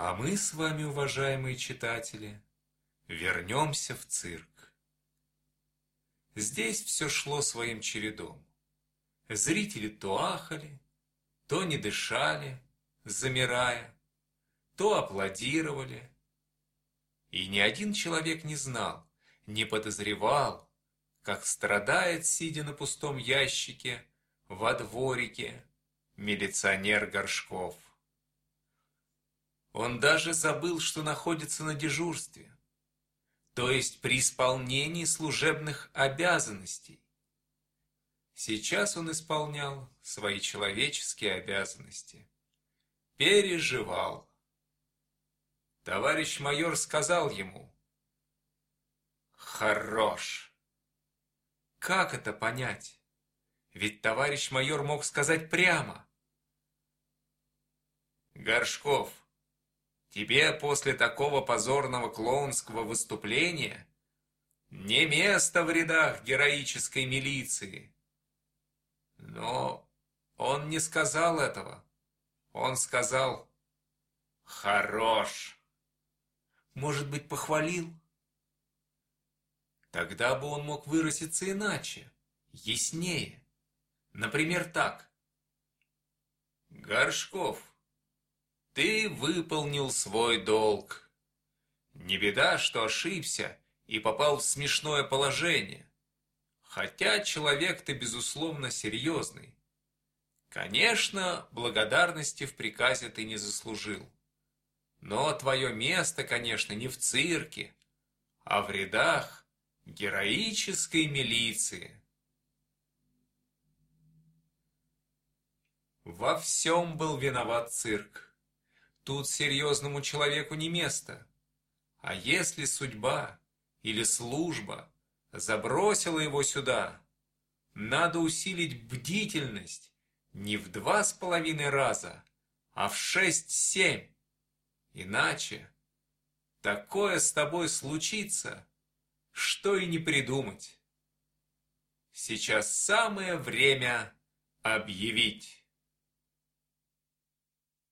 А мы с вами, уважаемые читатели, вернемся в цирк. Здесь все шло своим чередом. Зрители то ахали, то не дышали, замирая, то аплодировали. И ни один человек не знал, не подозревал, как страдает, сидя на пустом ящике, во дворике, милиционер Горшков. Он даже забыл, что находится на дежурстве, то есть при исполнении служебных обязанностей. Сейчас он исполнял свои человеческие обязанности. Переживал. Товарищ майор сказал ему, «Хорош». Как это понять? Ведь товарищ майор мог сказать прямо. Горшков, тебе после такого позорного клоунского выступления не место в рядах героической милиции. Но он не сказал этого. Он сказал «Хорош». Может быть, похвалил? Тогда бы он мог выразиться иначе, яснее. Например, так. Горшков, ты выполнил свой долг. Не беда, что ошибся и попал в смешное положение. Хотя человек ты, безусловно, серьезный. Конечно, благодарности в приказе ты не заслужил. Но твое место, конечно, не в цирке, а в рядах героической милиции. Во всем был виноват цирк. Тут серьезному человеку не место. А если судьба или служба забросила его сюда, надо усилить бдительность не в два с половиной раза, а в шесть-семь. Иначе такое с тобой случится, что и не придумать. Сейчас самое время объявить.